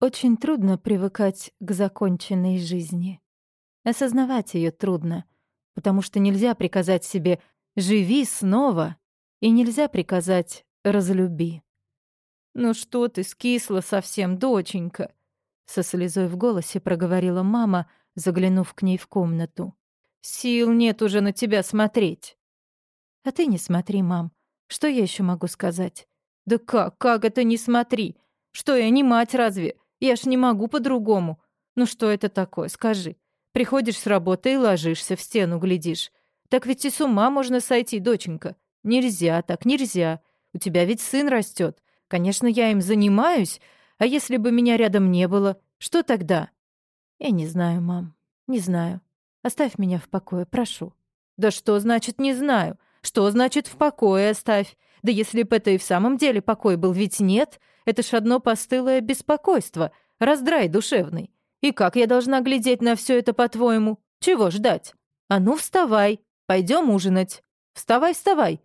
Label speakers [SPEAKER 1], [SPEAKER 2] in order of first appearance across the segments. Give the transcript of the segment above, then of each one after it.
[SPEAKER 1] Очень трудно привыкать к законченной жизни. Осознавать ее трудно, потому что нельзя приказать себе «живи снова» и нельзя приказать «разлюби». «Ну что ты, скисла совсем, доченька!» Со слезой в голосе проговорила мама, заглянув к ней в комнату. «Сил нет уже на тебя смотреть». «А ты не смотри, мам. Что я еще могу сказать?» «Да как, как это не смотри? Что я не мать разве? Я ж не могу по-другому. Ну что это такое, скажи. Приходишь с работы и ложишься, в стену глядишь. Так ведь и с ума можно сойти, доченька. Нельзя так, нельзя. У тебя ведь сын растет. Конечно, я им занимаюсь, а если бы меня рядом не было, что тогда? Я не знаю, мам, не знаю. Оставь меня в покое, прошу. Да что значит «не знаю»? Что значит «в покое оставь»? Да если бы это и в самом деле покой был, ведь нет. Это ж одно постылое беспокойство, раздрай душевный. И как я должна глядеть на все это, по-твоему? Чего ждать? А ну, вставай, пойдем ужинать. Вставай, вставай.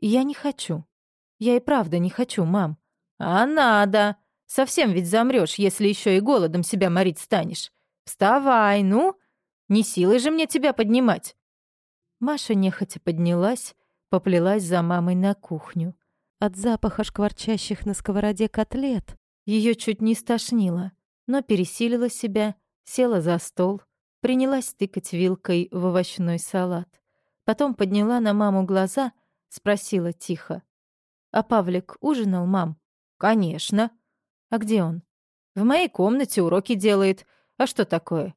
[SPEAKER 1] Я не хочу. Я и правда не хочу, мам. А надо. Совсем ведь замрешь, если еще и голодом себя морить станешь. Вставай, ну. Не силой же мне тебя поднимать. Маша нехотя поднялась, поплелась за мамой на кухню. От запаха шкварчащих на сковороде котлет ее чуть не стошнило, но пересилила себя, села за стол, принялась тыкать вилкой в овощной салат. Потом подняла на маму глаза, спросила тихо. «А Павлик ужинал, мам?» «Конечно». «А где он?» «В моей комнате уроки делает. А что такое?»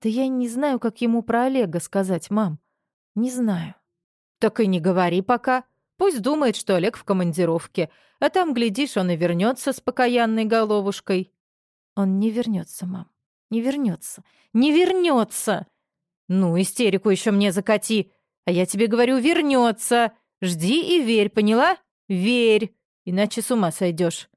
[SPEAKER 1] «Да я не знаю, как ему про Олега сказать, мам. Не знаю». «Так и не говори пока. Пусть думает, что Олег в командировке, а там, глядишь, он и вернется с покаянной головушкой». «Он не вернется, мам. Не вернется. Не вернется!» «Ну, истерику еще мне закати. А я тебе говорю, вернется. Жди и верь, поняла? Верь, иначе с ума сойдешь.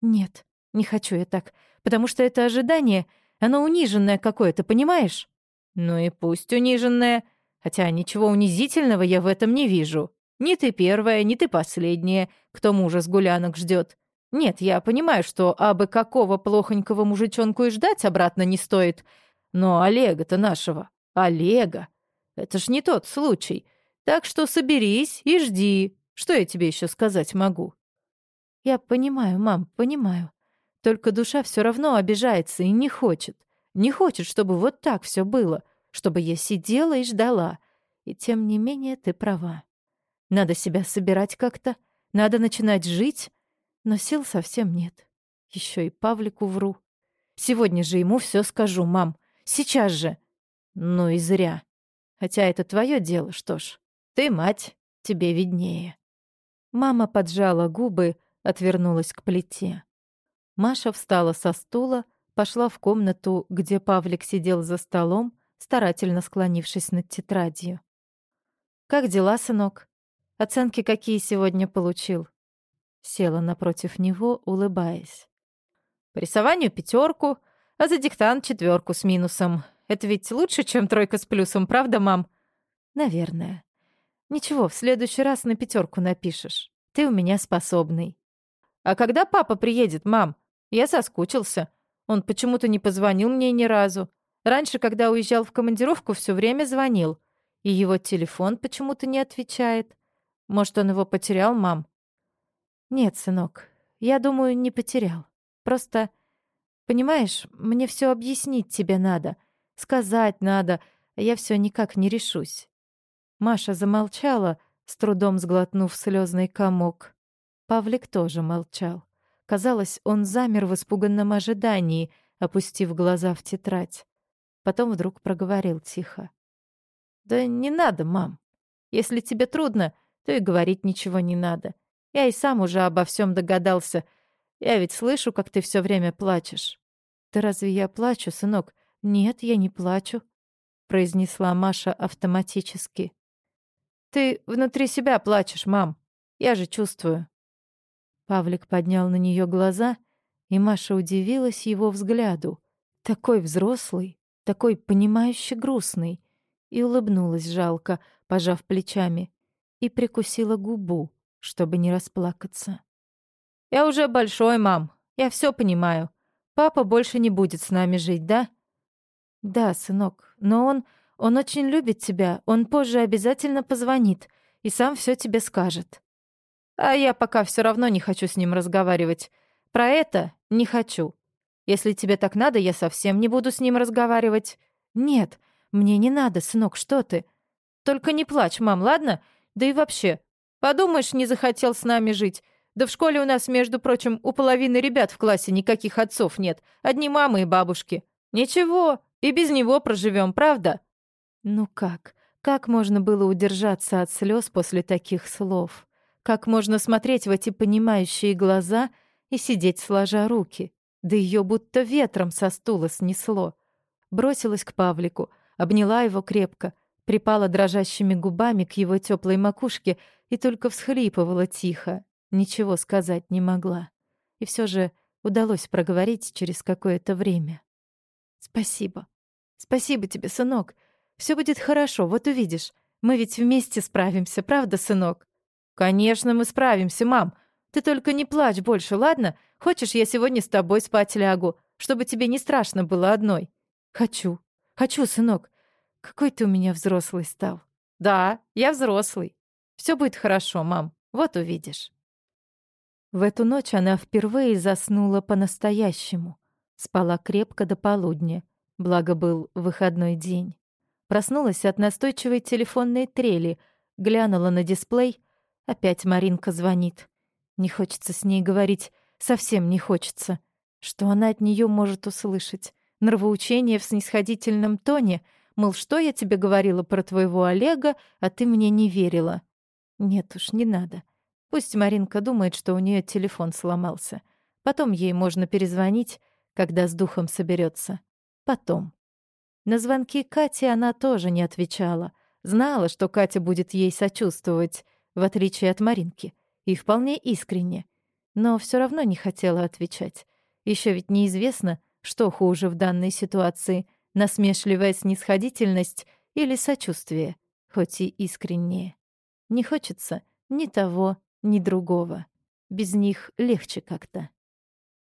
[SPEAKER 1] «Нет, не хочу я так, потому что это ожидание, оно униженное какое-то, понимаешь?» «Ну и пусть униженное». Хотя ничего унизительного я в этом не вижу. Ни ты первая, ни ты последняя, кто мужа с гулянок ждет. Нет, я понимаю, что абы какого плохонького мужичонку и ждать обратно не стоит. Но Олега-то нашего, Олега, это ж не тот случай. Так что соберись и жди. Что я тебе еще сказать могу? Я понимаю, мам, понимаю. Только душа все равно обижается и не хочет. Не хочет, чтобы вот так все было чтобы я сидела и ждала. И тем не менее ты права. Надо себя собирать как-то, надо начинать жить, но сил совсем нет. Еще и Павлику вру. Сегодня же ему все скажу, мам. Сейчас же. Ну и зря. Хотя это твое дело, что ж. Ты мать, тебе виднее. Мама поджала губы, отвернулась к плите. Маша встала со стула, пошла в комнату, где Павлик сидел за столом, старательно склонившись над тетрадью. «Как дела, сынок? Оценки какие сегодня получил?» Села напротив него, улыбаясь. «По рисованию пятерку, а за диктант четверку с минусом. Это ведь лучше, чем тройка с плюсом, правда, мам?» «Наверное. Ничего, в следующий раз на пятерку напишешь. Ты у меня способный». «А когда папа приедет, мам? Я соскучился. Он почему-то не позвонил мне ни разу. Раньше, когда уезжал в командировку, все время звонил. И его телефон почему-то не отвечает. Может, он его потерял, мам? Нет, сынок, я думаю, не потерял. Просто, понимаешь, мне все объяснить тебе надо. Сказать надо, а я все никак не решусь. Маша замолчала, с трудом сглотнув слезный комок. Павлик тоже молчал. Казалось, он замер в испуганном ожидании, опустив глаза в тетрадь. Потом вдруг проговорил тихо. «Да не надо, мам. Если тебе трудно, то и говорить ничего не надо. Я и сам уже обо всем догадался. Я ведь слышу, как ты все время плачешь». «Да разве я плачу, сынок?» «Нет, я не плачу», — произнесла Маша автоматически. «Ты внутри себя плачешь, мам. Я же чувствую». Павлик поднял на нее глаза, и Маша удивилась его взгляду. Такой взрослый, такой понимающе грустный, и улыбнулась жалко, пожав плечами, и прикусила губу, чтобы не расплакаться. «Я уже большой, мам, я все понимаю. Папа больше не будет с нами жить, да? Да, сынок, но он... Он очень любит тебя, он позже обязательно позвонит и сам все тебе скажет. А я пока все равно не хочу с ним разговаривать. Про это не хочу. Если тебе так надо, я совсем не буду с ним разговаривать. Нет, мне не надо, сынок, что ты? Только не плачь, мам, ладно? Да и вообще, подумаешь, не захотел с нами жить. Да в школе у нас, между прочим, у половины ребят в классе никаких отцов нет. Одни мамы и бабушки. Ничего, и без него проживем, правда? Ну как? Как можно было удержаться от слез после таких слов? Как можно смотреть в эти понимающие глаза и сидеть сложа руки? Да ее будто ветром со стула снесло. Бросилась к Павлику, обняла его крепко, припала дрожащими губами к его теплой макушке и только всхлипывала тихо, ничего сказать не могла. И все же удалось проговорить через какое-то время. «Спасибо. Спасибо тебе, сынок. Все будет хорошо, вот увидишь. Мы ведь вместе справимся, правда, сынок?» «Конечно, мы справимся, мам. Ты только не плачь больше, ладно? Хочешь, я сегодня с тобой спать лягу, чтобы тебе не страшно было одной?» «Хочу. Хочу, сынок. Какой ты у меня взрослый стал». «Да, я взрослый. Все будет хорошо, мам. Вот увидишь». В эту ночь она впервые заснула по-настоящему. Спала крепко до полудня, благо был выходной день. Проснулась от настойчивой телефонной трели, глянула на дисплей — Опять Маринка звонит. Не хочется с ней говорить, совсем не хочется. Что она от нее может услышать? Нравоучение в снисходительном тоне, мол, что я тебе говорила про твоего Олега, а ты мне не верила. Нет уж, не надо. Пусть Маринка думает, что у нее телефон сломался. Потом ей можно перезвонить, когда с духом соберется. Потом. На звонки Кати она тоже не отвечала. Знала, что Катя будет ей сочувствовать — в отличие от Маринки, и вполне искренне. Но все равно не хотела отвечать. Еще ведь неизвестно, что хуже в данной ситуации — насмешливая снисходительность или сочувствие, хоть и искреннее. Не хочется ни того, ни другого. Без них легче как-то.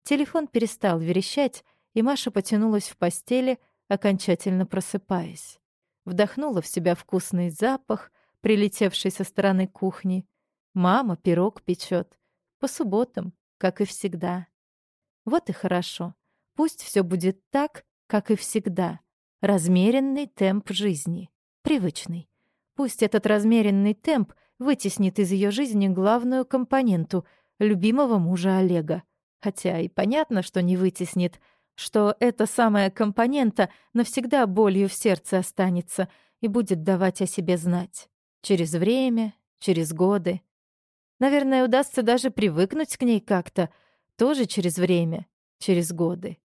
[SPEAKER 1] Телефон перестал верещать, и Маша потянулась в постели, окончательно просыпаясь. Вдохнула в себя вкусный запах, прилетевший со стороны кухни. Мама пирог печет. По субботам, как и всегда. Вот и хорошо. Пусть все будет так, как и всегда. Размеренный темп жизни. Привычный. Пусть этот размеренный темп вытеснит из ее жизни главную компоненту — любимого мужа Олега. Хотя и понятно, что не вытеснит, что эта самая компонента навсегда болью в сердце останется и будет давать о себе знать. Через время, через годы. Наверное, удастся даже привыкнуть к ней как-то, тоже через время, через годы.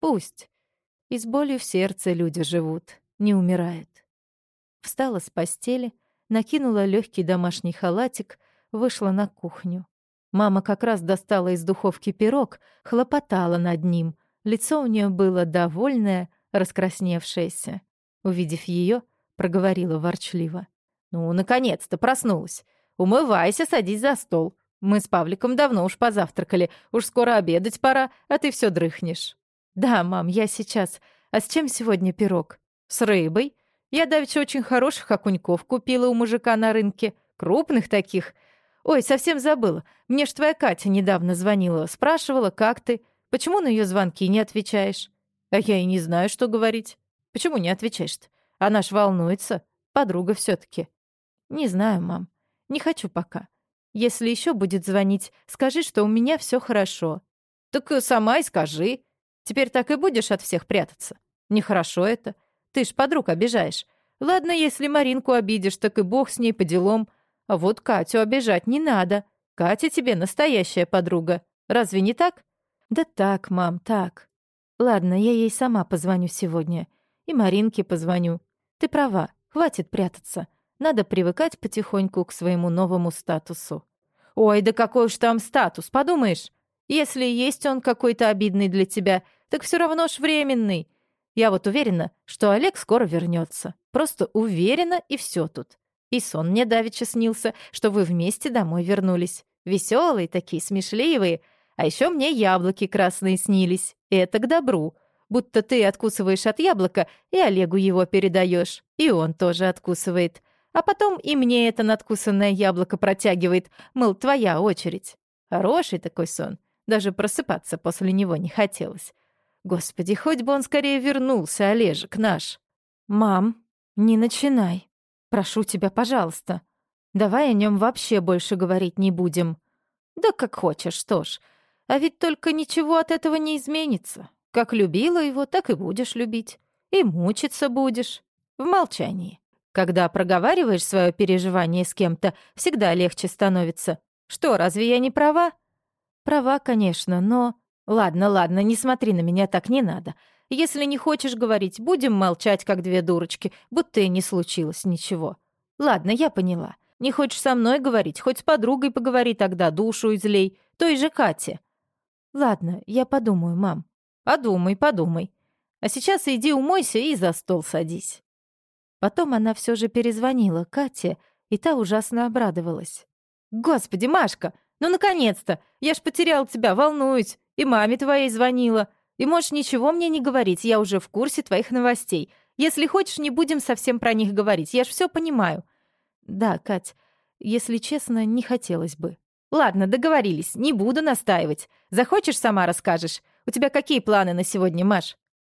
[SPEAKER 1] Пусть. И с болью в сердце люди живут, не умирают. Встала с постели, накинула легкий домашний халатик, вышла на кухню. Мама как раз достала из духовки пирог, хлопотала над ним. Лицо у нее было довольное, раскрасневшееся. Увидев ее, проговорила ворчливо. «Ну, наконец-то проснулась. Умывайся, садись за стол. Мы с Павликом давно уж позавтракали. Уж скоро обедать пора, а ты все дрыхнешь». «Да, мам, я сейчас. А с чем сегодня пирог?» «С рыбой. Я давеча очень хороших окуньков купила у мужика на рынке. Крупных таких. Ой, совсем забыла. Мне ж твоя Катя недавно звонила. Спрашивала, как ты. Почему на ее звонки не отвечаешь?» «А я и не знаю, что говорить. Почему не отвечаешь-то? Она ж волнуется. Подруга все таки «Не знаю, мам. Не хочу пока. Если еще будет звонить, скажи, что у меня все хорошо». «Так сама и скажи. Теперь так и будешь от всех прятаться. Нехорошо это. Ты ж подруг обижаешь. Ладно, если Маринку обидишь, так и бог с ней по делам. А вот Катю обижать не надо. Катя тебе настоящая подруга. Разве не так?» «Да так, мам, так. Ладно, я ей сама позвоню сегодня. И Маринке позвоню. Ты права, хватит прятаться. Надо привыкать потихоньку к своему новому статусу. Ой, да какой уж там статус, подумаешь? Если есть он какой-то обидный для тебя, так все равно ж временный. Я вот уверена, что Олег скоро вернется. Просто уверена, и все тут. И сон мне давеча снился, что вы вместе домой вернулись. Веселые такие, смешливые. А еще мне яблоки красные снились. Это к добру. Будто ты откусываешь от яблока и Олегу его передаешь, и он тоже откусывает. А потом и мне это надкусанное яблоко протягивает, мол, твоя очередь. Хороший такой сон. Даже просыпаться после него не хотелось. Господи, хоть бы он скорее вернулся, Олежек наш. Мам, не начинай. Прошу тебя, пожалуйста. Давай о нем вообще больше говорить не будем. Да как хочешь, что ж. А ведь только ничего от этого не изменится. Как любила его, так и будешь любить. И мучиться будешь. В молчании. Когда проговариваешь свое переживание с кем-то, всегда легче становится. Что, разве я не права? Права, конечно, но... Ладно, ладно, не смотри на меня, так не надо. Если не хочешь говорить, будем молчать, как две дурочки, будто и не случилось ничего. Ладно, я поняла. Не хочешь со мной говорить, хоть с подругой поговори тогда, душу излей, той же Кате. Ладно, я подумаю, мам. Подумай, подумай. А сейчас иди умойся и за стол садись. Потом она все же перезвонила Кате, и та ужасно обрадовалась. «Господи, Машка, ну наконец-то! Я ж потерял тебя, волнуюсь. И маме твоей звонила. И можешь ничего мне не говорить, я уже в курсе твоих новостей. Если хочешь, не будем совсем про них говорить, я ж все понимаю». «Да, Кать, если честно, не хотелось бы». «Ладно, договорились, не буду настаивать. Захочешь, сама расскажешь. У тебя какие планы на сегодня, Маш?»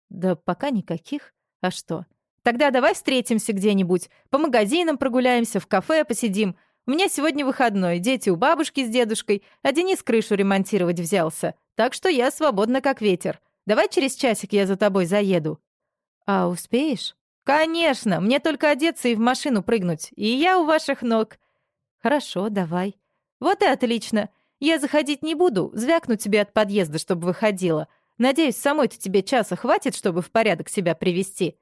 [SPEAKER 1] «Да пока никаких. А что?» «Тогда давай встретимся где-нибудь. По магазинам прогуляемся, в кафе посидим. У меня сегодня выходной, дети у бабушки с дедушкой, а Денис крышу ремонтировать взялся. Так что я свободна как ветер. Давай через часик я за тобой заеду». «А успеешь?» «Конечно! Мне только одеться и в машину прыгнуть. И я у ваших ног». «Хорошо, давай». «Вот и отлично. Я заходить не буду, звякну тебе от подъезда, чтобы выходила. Надеюсь, самой-то тебе часа хватит, чтобы в порядок себя привести.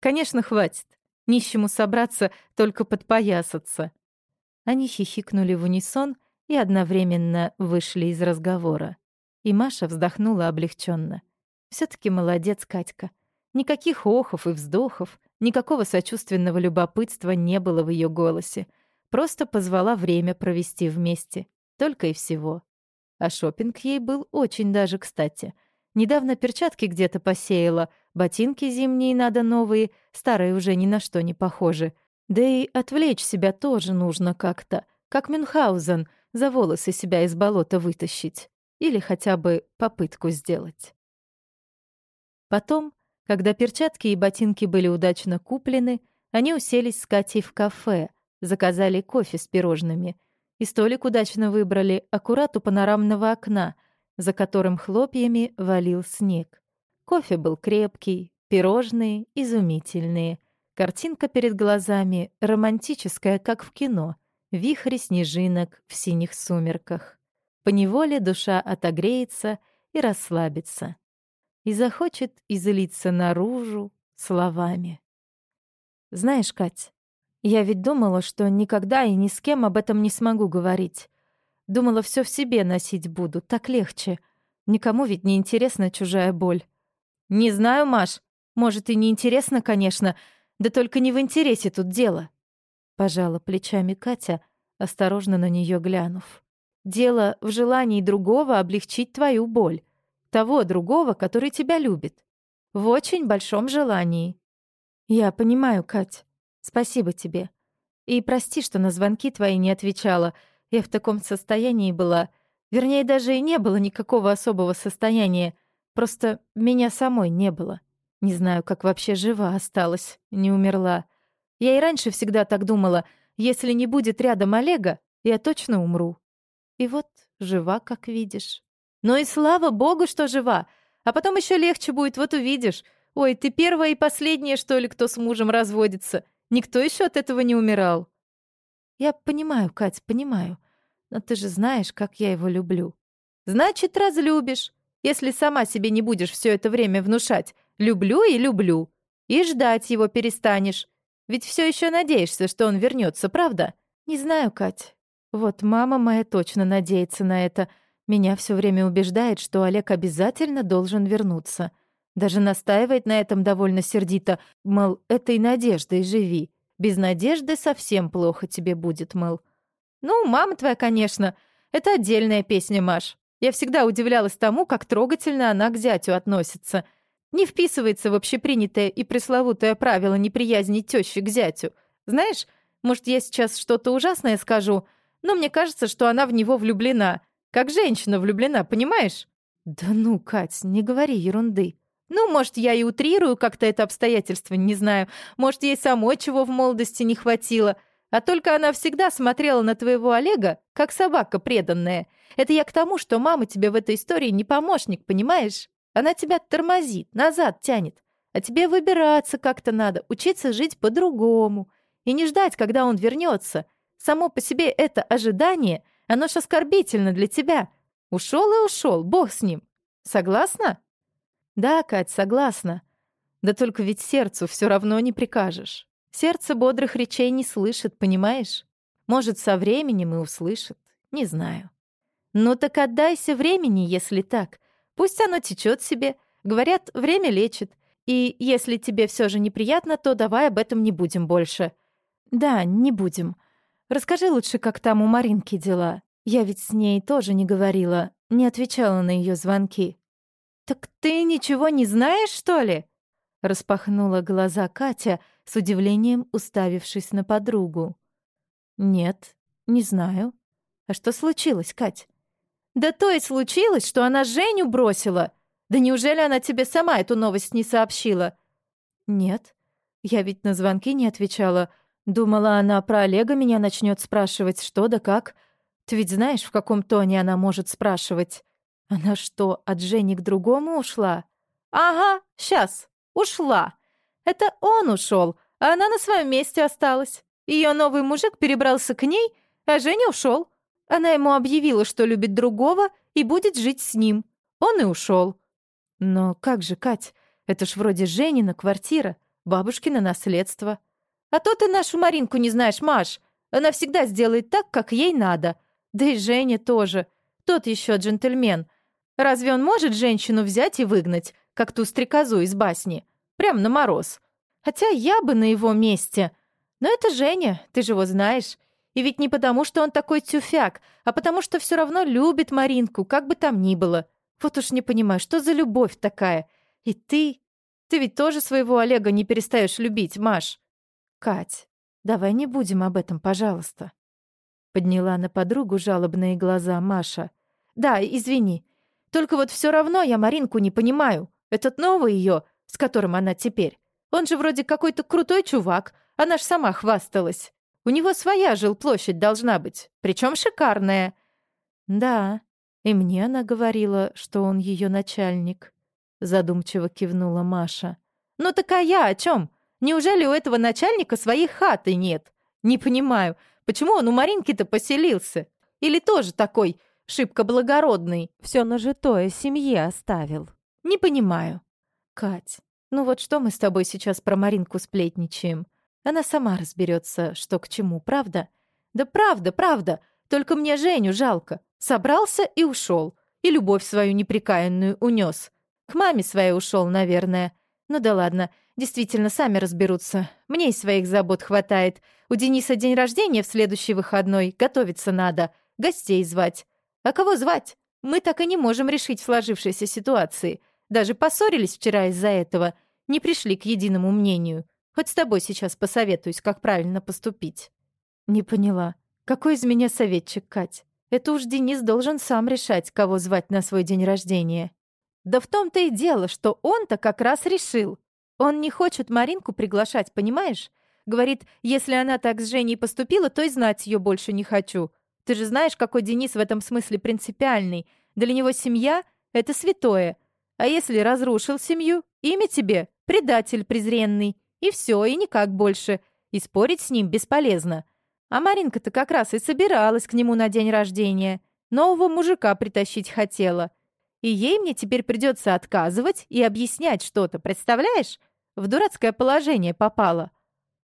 [SPEAKER 1] Конечно, хватит. Нищему собраться, только подпоясаться. Они хихикнули в унисон и одновременно вышли из разговора. И Маша вздохнула облегченно. все таки молодец Катька. Никаких охов и вздохов, никакого сочувственного любопытства не было в ее голосе. Просто позвала время провести вместе. Только и всего. А шопинг ей был очень даже кстати. Недавно перчатки где-то посеяла, ботинки зимние надо новые, старые уже ни на что не похожи. Да и отвлечь себя тоже нужно как-то, как Мюнхгаузен, за волосы себя из болота вытащить. Или хотя бы попытку сделать. Потом, когда перчатки и ботинки были удачно куплены, они уселись с Катей в кафе, заказали кофе с пирожными — и столик удачно выбрали аккурат у панорамного окна, за которым хлопьями валил снег. Кофе был крепкий, пирожные изумительные. Картинка перед глазами романтическая, как в кино. Вихри снежинок в синих сумерках. Поневоле душа отогреется и расслабится. И захочет излиться наружу словами. Знаешь, Кать, я ведь думала, что никогда и ни с кем об этом не смогу говорить. Думала, все в себе носить буду, так легче. Никому ведь не интересна чужая боль. Не знаю, Маш, может и не интересно, конечно, да только не в интересе тут дело. Пожала плечами Катя, осторожно на нее глянув. Дело в желании другого облегчить твою боль. Того другого, который тебя любит. В очень большом желании. Я понимаю, Кать. Спасибо тебе. И прости, что на звонки твои не отвечала. Я в таком состоянии была. Вернее, даже и не было никакого особого состояния. Просто меня самой не было. Не знаю, как вообще жива осталась, не умерла. Я и раньше всегда так думала. Если не будет рядом Олега, я точно умру. И вот жива, как видишь. Ну и слава богу, что жива. А потом еще легче будет, вот увидишь. Ой, ты первая и последняя, что ли, кто с мужем разводится. Никто еще от этого не умирал. Я понимаю, Кать, понимаю. Но ты же знаешь, как я его люблю. Значит, разлюбишь. Если сама себе не будешь все это время внушать «люблю и люблю», и ждать его перестанешь. Ведь все еще надеешься, что он вернется, правда? Не знаю, Кать. Вот мама моя точно надеется на это. Меня все время убеждает, что Олег обязательно должен вернуться. Даже настаивает на этом довольно сердито, мол, этой надеждой живи. Без надежды совсем плохо тебе будет, мол. Ну, мама твоя, конечно. Это отдельная песня, Маш. Я всегда удивлялась тому, как трогательно она к зятю относится. Не вписывается в общепринятое и пресловутое правило неприязни тещи к зятю. Знаешь, может, я сейчас что-то ужасное скажу, но мне кажется, что она в него влюблена. Как женщина влюблена, понимаешь? Да ну, Кать, не говори ерунды. Ну, может, я и утрирую как-то это обстоятельство, не знаю. Может, ей самой чего в молодости не хватило. А только она всегда смотрела на твоего Олега, как собака преданная. Это я к тому, что мама тебе в этой истории не помощник, понимаешь? Она тебя тормозит, назад тянет. А тебе выбираться как-то надо, учиться жить по-другому. И не ждать, когда он вернется. Само по себе это ожидание, оно ж оскорбительно для тебя. Ушел и ушел, бог с ним. Согласна? Да, Кать, согласна. Да только ведь сердцу все равно не прикажешь. Сердце бодрых речей не слышит, понимаешь? Может, со временем и услышит. Не знаю. Ну так отдайся времени, если так. Пусть оно течет себе. Говорят, время лечит. И если тебе все же неприятно, то давай об этом не будем больше. Да, не будем. Расскажи лучше, как там у Маринки дела. Я ведь с ней тоже не говорила, не отвечала на ее звонки. «Так ты ничего не знаешь, что ли?» Распахнула глаза Катя, с удивлением уставившись на подругу. «Нет, не знаю. А что случилось, Кать?» «Да то и случилось, что она Женю бросила. Да неужели она тебе сама эту новость не сообщила?» «Нет. Я ведь на звонки не отвечала. Думала, она про Олега меня начнет спрашивать, что да как. Ты ведь знаешь, в каком тоне она может спрашивать? Она что, от Жени к другому ушла? Ага, сейчас, ушла. Это он ушел, а она на своем месте осталась. Ее новый мужик перебрался к ней, а Женя ушел. Она ему объявила, что любит другого и будет жить с ним. Он и ушел. Но как же, Кать, это ж вроде Женина квартира, бабушкино наследство. А то ты нашу Маринку не знаешь, Маш. Она всегда сделает так, как ей надо. Да и Женя тоже. Тот еще джентльмен. Разве он может женщину взять и выгнать, как ту стрекозу из басни? Прям на мороз. Хотя я бы на его месте. Но это Женя, ты же его знаешь. И ведь не потому, что он такой тюфяк, а потому, что все равно любит Маринку, как бы там ни было. Вот уж не понимаю, что за любовь такая? И ты... Ты ведь тоже своего Олега не перестаешь любить, Маш. «Кать, давай не будем об этом, пожалуйста». Подняла на подругу жалобные глаза Маша. «Да, извини. Только вот все равно я Маринку не понимаю. Этот новый ее, с которым она теперь. Он же вроде какой-то крутой чувак. Она ж сама хвасталась. У него своя жилплощадь должна быть, причем шикарная». «Да, и мне она говорила, что он ее начальник», — задумчиво кивнула Маша. «Ну так а я о чем? Неужели у этого начальника своей хаты нет? Не понимаю, почему он у Маринки-то поселился? Или тоже такой шибко благородный, все нажитое семье оставил? Не понимаю. Кать, ну вот что мы с тобой сейчас про Маринку сплетничаем? Она сама разберется, что к чему, правда? Да правда, правда. Только мне Женю жалко. Собрался и ушел. И любовь свою неприкаянную унес. К маме своей ушел, наверное. Ну да ладно, Действительно, сами разберутся. Мне и своих забот хватает. У Дениса день рождения в следующий выходной. Готовиться надо. Гостей звать. А кого звать? Мы так и не можем решить сложившейся ситуации. Даже поссорились вчера из-за этого. Не пришли к единому мнению. Хоть с тобой сейчас посоветуюсь, как правильно поступить. Не поняла. Какой из меня советчик, Кать? Это уж Денис должен сам решать, кого звать на свой день рождения. Да в том-то и дело, что он-то как раз решил. Он не хочет Маринку приглашать, понимаешь? Говорит, если она так с Женей поступила, то и знать ее больше не хочу. Ты же знаешь, какой Денис в этом смысле принципиальный. Для него семья — это святое. А если разрушил семью, имя тебе — предатель презренный. И все, и никак больше. И спорить с ним бесполезно. А Маринка-то как раз и собиралась к нему на день рождения. Нового мужика притащить хотела. И ей мне теперь придется отказывать и объяснять что-то, представляешь? В дурацкое положение попала.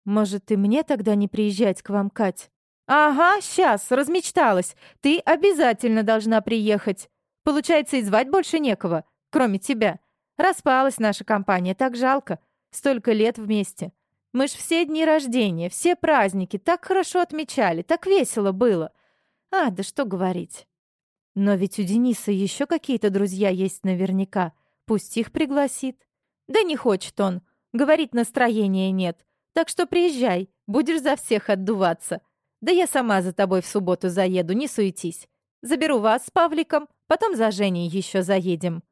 [SPEAKER 1] Может, и мне тогда не приезжать к вам, Кать? Ага, сейчас, размечталась. Ты обязательно должна приехать. Получается, и звать больше некого, кроме тебя. Распалась наша компания, так жалко. Столько лет вместе. Мы ж все дни рождения, все праздники так хорошо отмечали, так весело было. А, да что говорить. Но ведь у Дениса еще какие-то друзья есть наверняка. Пусть их пригласит. Да не хочет он. Говорит, настроения нет. Так что приезжай, будешь за всех отдуваться. Да я сама за тобой в субботу заеду, не суетись. Заберу вас с Павликом, потом за Женей еще заедем».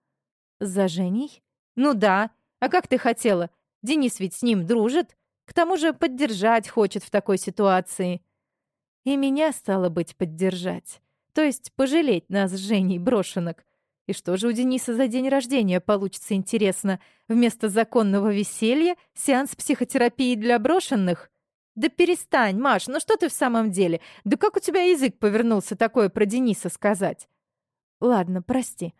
[SPEAKER 1] «За Женей?» «Ну да. А как ты хотела? Денис ведь с ним дружит. К тому же поддержать хочет в такой ситуации». И меня, стало быть, поддержать. То есть пожалеть нас с Женей брошенок. И что же у Дениса за день рождения получится интересно? Вместо законного веселья сеанс психотерапии для брошенных? Да перестань, Маш, ну что ты в самом деле? Да как у тебя язык повернулся такое про Дениса сказать? Ладно, прости.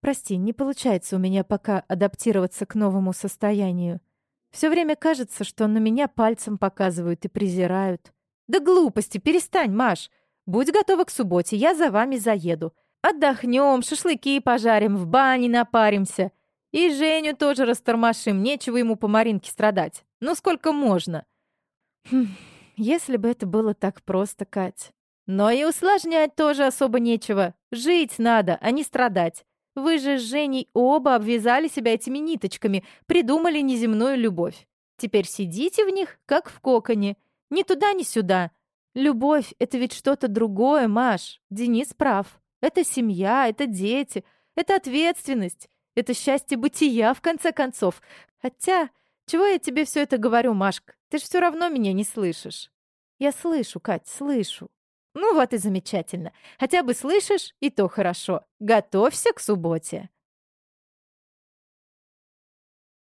[SPEAKER 1] Прости, не получается у меня пока адаптироваться к новому состоянию. Все время кажется, что на меня пальцем показывают и презирают. Да глупости, перестань, Маш. Будь готова к субботе, я за вами заеду. Отдохнем, шашлыки пожарим, в бане напаримся. И Женю тоже растормошим, нечего ему по Маринке страдать. Ну сколько можно? Хм, если бы это было так просто, Кать. Но и усложнять тоже особо нечего. Жить надо, а не страдать. Вы же с Женей оба обвязали себя этими ниточками, придумали неземную любовь. Теперь сидите в них, как в коконе. Ни туда, ни сюда. Любовь — это ведь что-то другое, Маш. Денис прав. Это семья, это дети, это ответственность, это счастье бытия, в конце концов. Хотя, чего я тебе все это говорю, Машка? Ты же все равно меня не слышишь. Я слышу, Кать, слышу. Ну вот и замечательно. Хотя бы слышишь, и то хорошо. Готовься к субботе.